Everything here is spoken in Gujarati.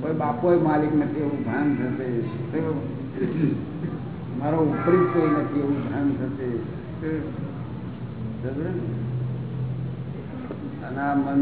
કોઈ બાપો માલિક નથી એવું ભાન થશે. મારો ઉપરી કોઈ નથી એવું ભાન થશે. અને આ મન